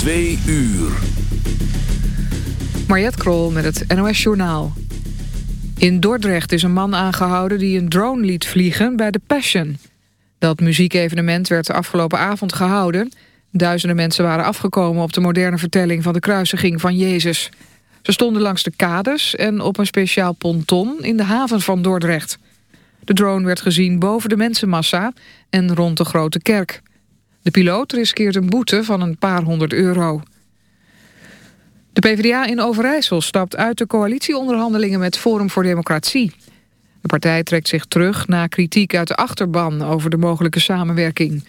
Twee uur. Mariette Krol met het NOS Journaal. In Dordrecht is een man aangehouden die een drone liet vliegen bij de Passion. Dat muziekevenement werd afgelopen avond gehouden. Duizenden mensen waren afgekomen op de moderne vertelling van de kruisiging van Jezus. Ze stonden langs de kades en op een speciaal ponton in de haven van Dordrecht. De drone werd gezien boven de mensenmassa en rond de grote kerk. De piloot riskeert een boete van een paar honderd euro. De PvdA in Overijssel stapt uit de coalitieonderhandelingen met Forum voor Democratie. De partij trekt zich terug na kritiek uit de achterban over de mogelijke samenwerking.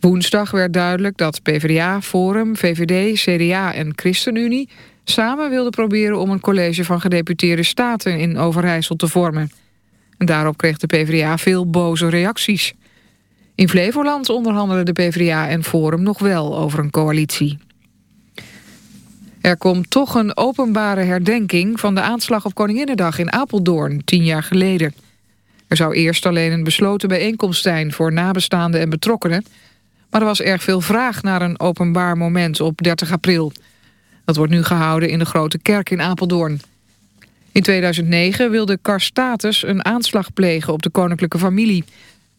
Woensdag werd duidelijk dat PvdA, Forum, VVD, CDA en ChristenUnie... samen wilden proberen om een college van gedeputeerde staten in Overijssel te vormen. En daarop kreeg de PvdA veel boze reacties. In Flevoland onderhandelen de PvdA en Forum nog wel over een coalitie. Er komt toch een openbare herdenking van de aanslag op Koninginnedag in Apeldoorn, tien jaar geleden. Er zou eerst alleen een besloten bijeenkomst zijn voor nabestaanden en betrokkenen, maar er was erg veel vraag naar een openbaar moment op 30 april. Dat wordt nu gehouden in de Grote Kerk in Apeldoorn. In 2009 wilde Karstatus een aanslag plegen op de koninklijke familie.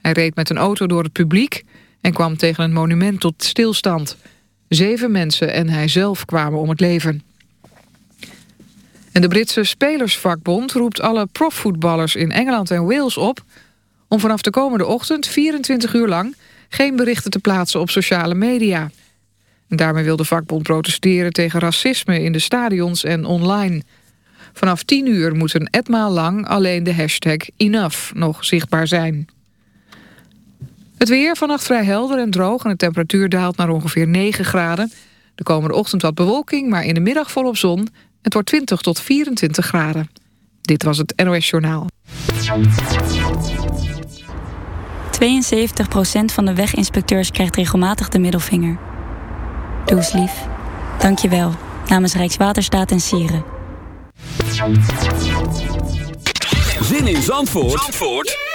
Hij reed met een auto door het publiek en kwam tegen een monument tot stilstand. Zeven mensen en hij zelf kwamen om het leven. En de Britse Spelersvakbond roept alle profvoetballers in Engeland en Wales op... om vanaf de komende ochtend 24 uur lang geen berichten te plaatsen op sociale media. En daarmee wil de vakbond protesteren tegen racisme in de stadions en online. Vanaf 10 uur moet een etmaal lang alleen de hashtag enough nog zichtbaar zijn. Het weer vannacht vrij helder en droog en de temperatuur daalt naar ongeveer 9 graden. De komende ochtend wat bewolking, maar in de middag volop zon. Het wordt 20 tot 24 graden. Dit was het NOS Journaal. 72% van de weginspecteurs krijgt regelmatig de middelvinger. Doe eens lief. Dank je wel. Namens Rijkswaterstaat en Sieren. Zin in Zandvoort, Zandvoort?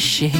She.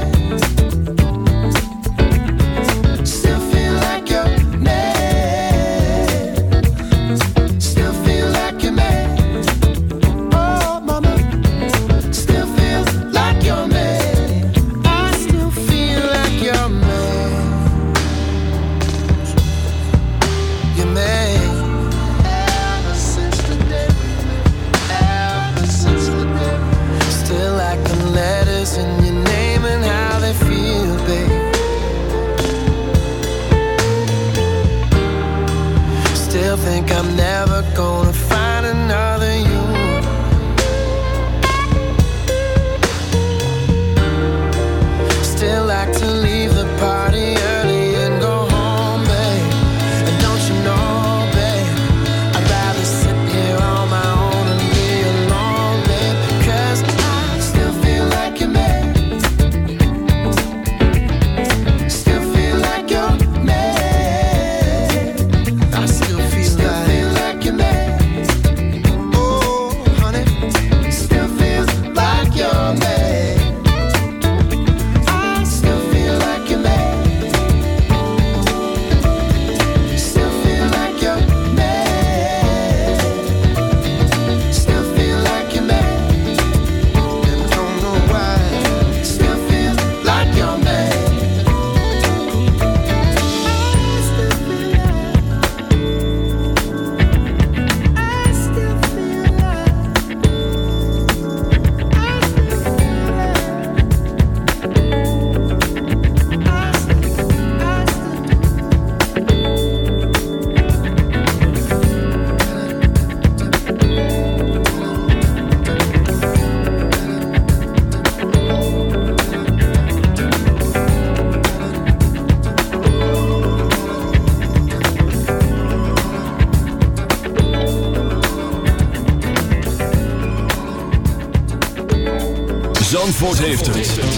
Heeft het.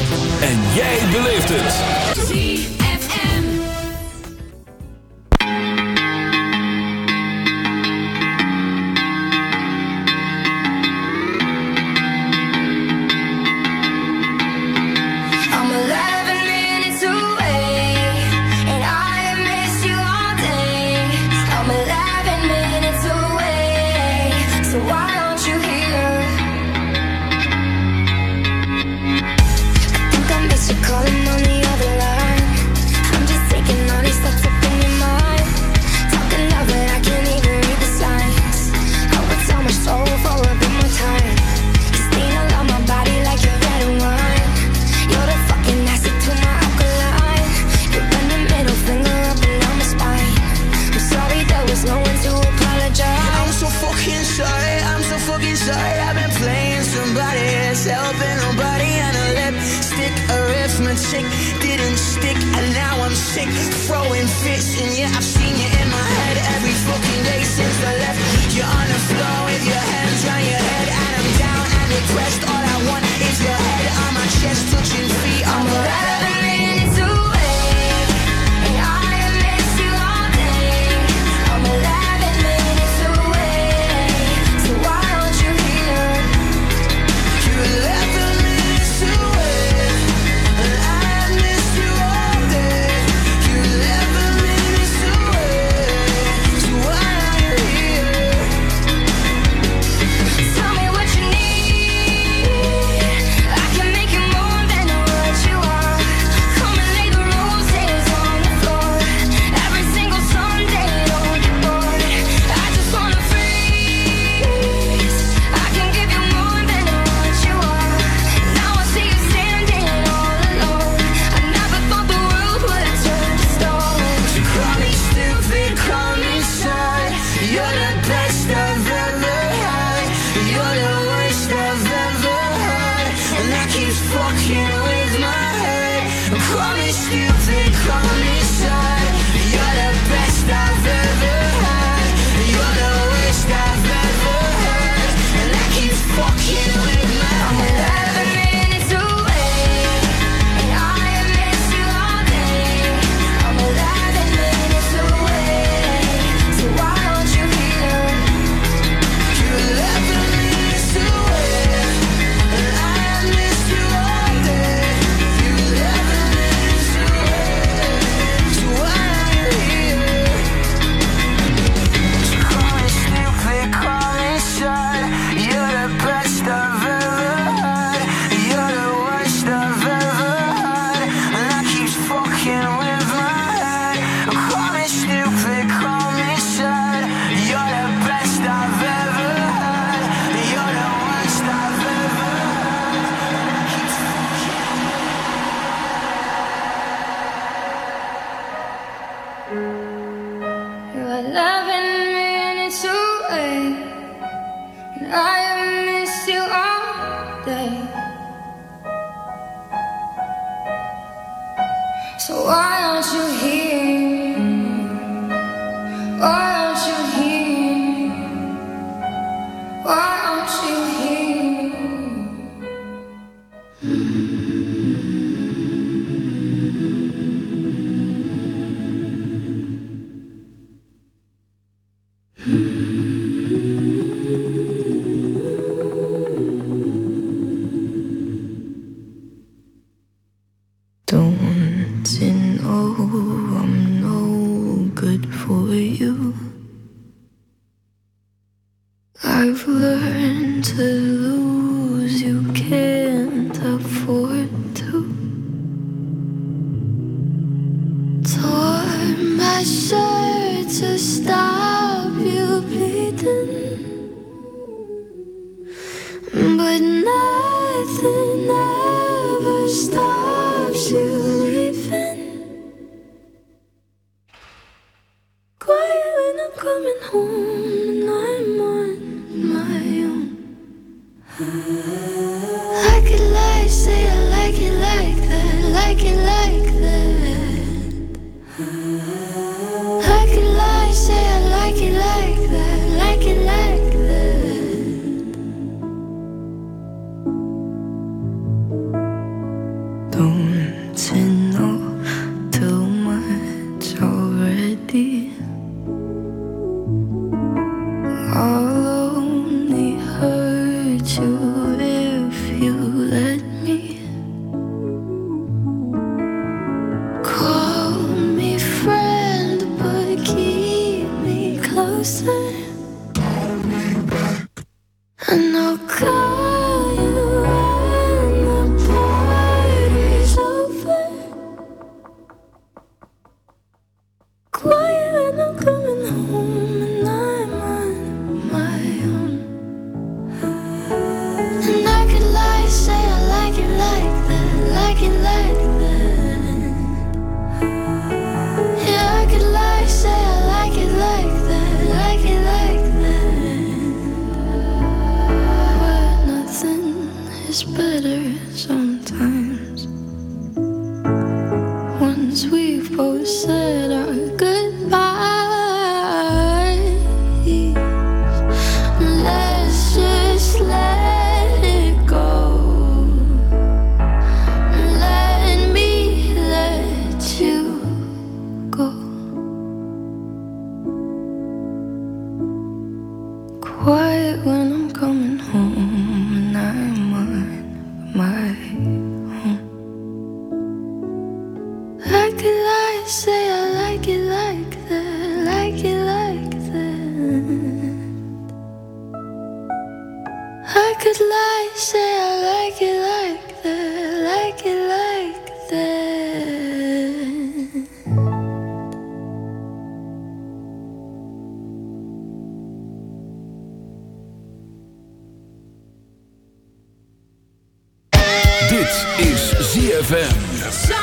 ZFM.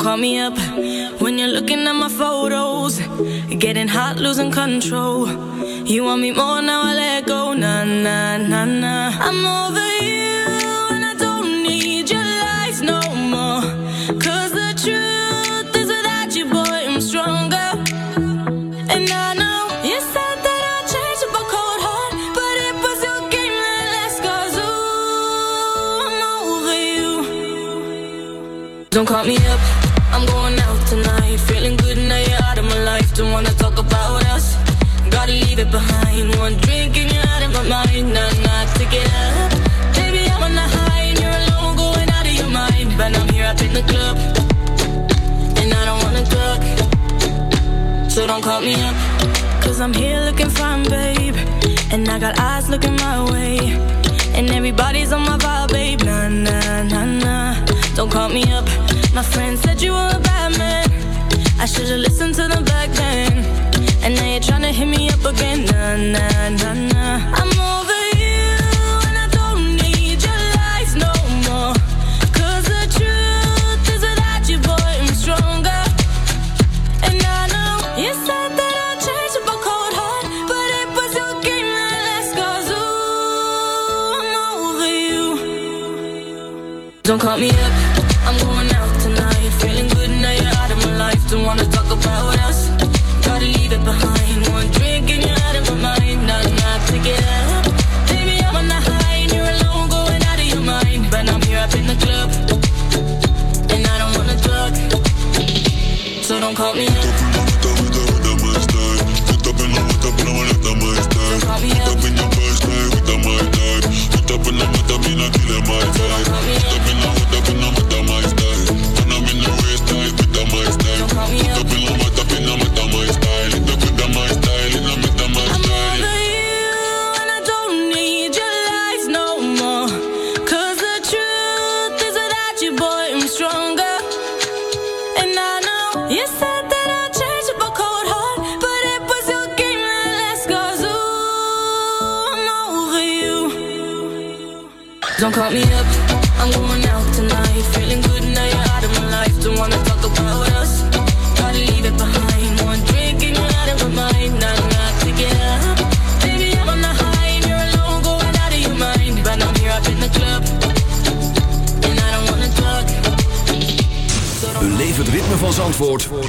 call me up when you're looking at my photos. Getting hot, losing control. You want me more now? I let go. Nah, nah, nah, nah. I'm over you, and I don't need your lies no more. Cause the truth is, without you, boy, I'm stronger. And I know you said that I'd change up cold heart, but it was your game that last. Cause I'm over you. Don't call me up. in the club. And I don't wanna talk. So don't call me up. Cause I'm here looking fine, babe. And I got eyes looking my way. And everybody's on my vibe, babe. Nah, nah call me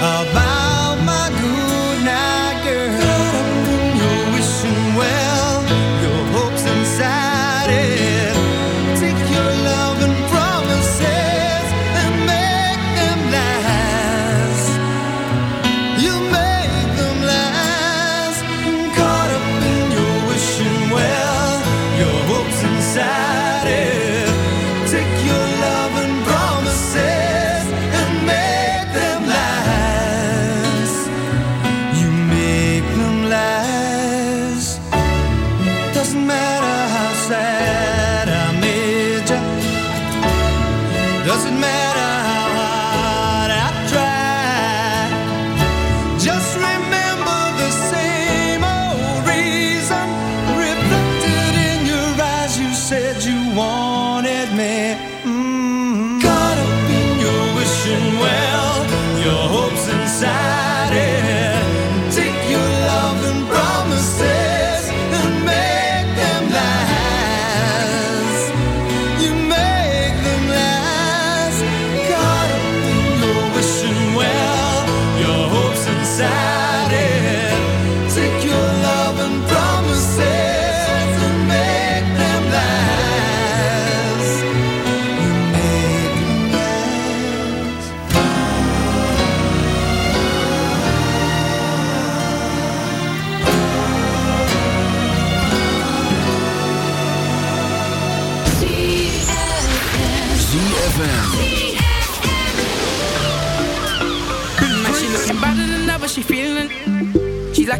about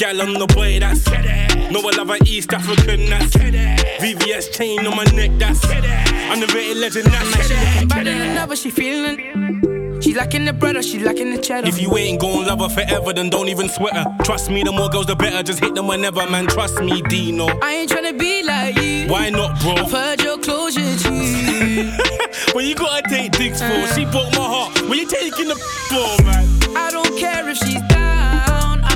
gal on the boy, that's No, I love an East African, that's VVS chain on my neck, that's Underrated legend, that's looking better than ever, she feeling. She lacking the bread or she lacking the cheddar. If you ain't gon' love her forever, then don't even sweat her. Trust me, the more girls, the better. Just hit them whenever, man. Trust me, Deno. I ain't tryna be like you. Why not, bro? I've heard your closure, G. when you gotta take dicks for, she broke my heart. When you taking the for, man? I don't care if she's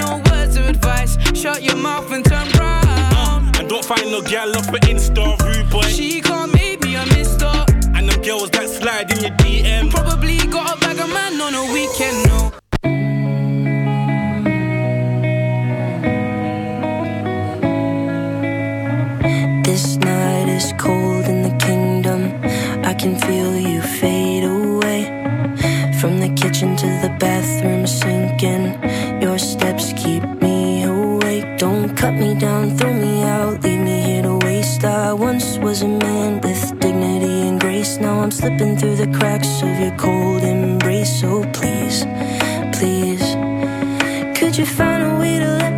words of advice. Shut your mouth and turn round. Uh, and don't find no gal off an Insta rude boy. She can't make me a mister. And them girls that slide in your DM. Probably got a bag of man on a weekend, no. This night is cold in the kingdom. I can feel you fade away. From the kitchen to the bathroom sinking. Your steps keep me awake. Don't cut me down, throw me out, leave me here to waste. I once was a man with dignity and grace. Now I'm slipping through the cracks of your cold embrace. So please, please, could you find a way to let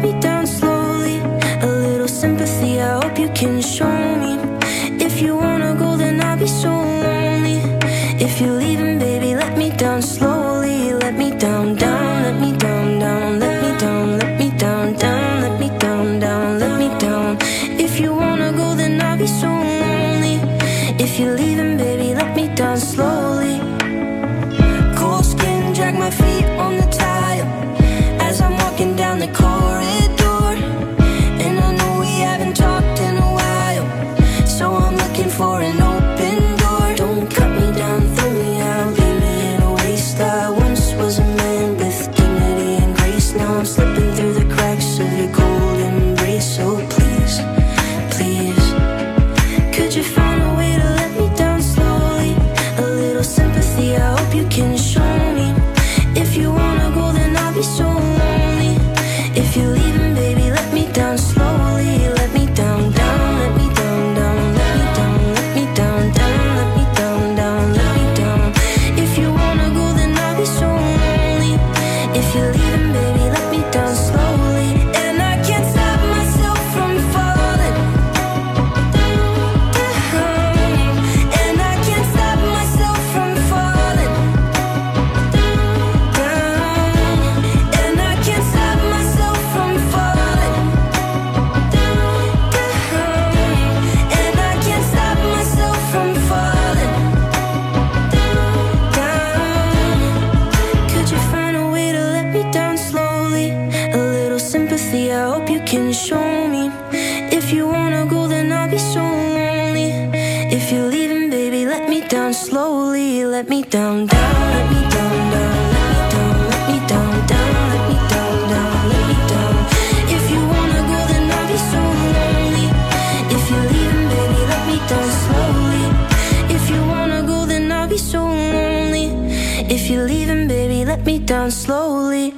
me down slowly.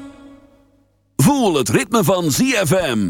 Voel het ritme van ZFM.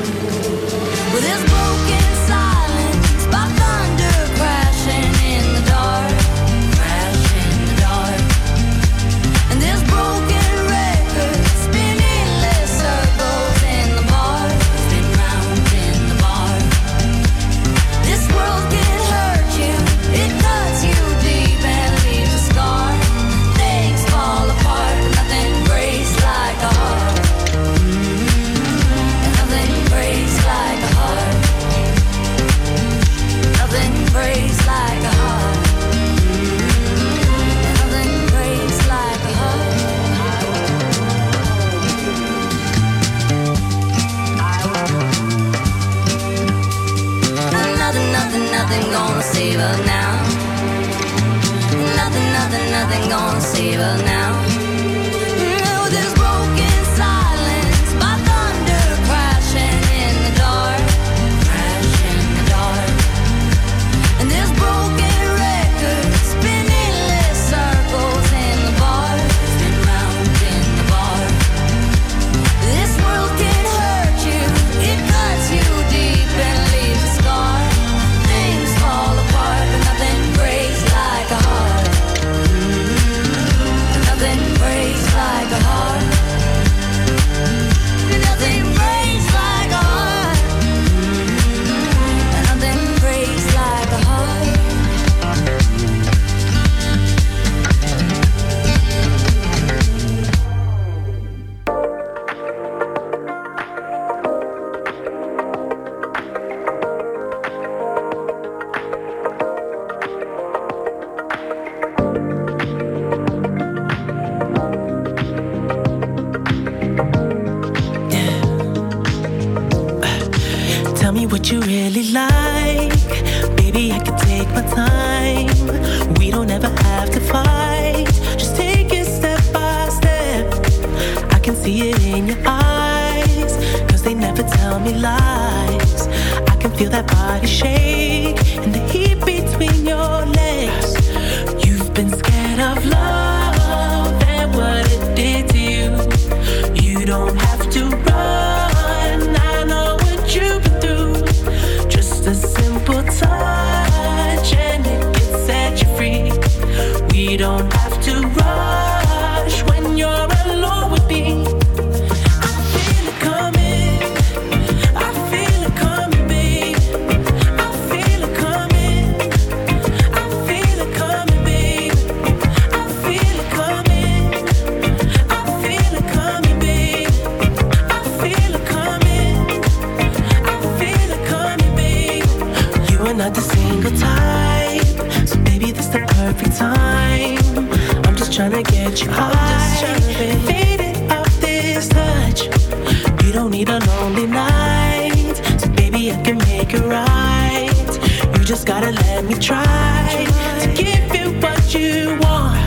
we're not the single type. So baby, this the perfect time. I'm just trying to get you high. I'm just off this touch. You don't need a lonely night. So baby, I can make it right. You just gotta let me try to give you what you want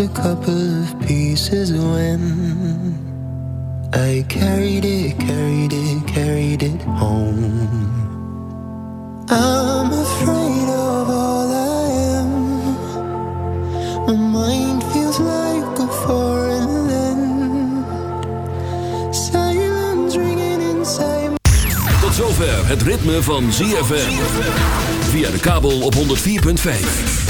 a couple of pieces when I carried it, carried it, carried it home. I'm afraid of all I am. My mind feels like a foreign land. Silence ringing inside. Tot zover het ritme van ZFM. Via de kabel op 104.5.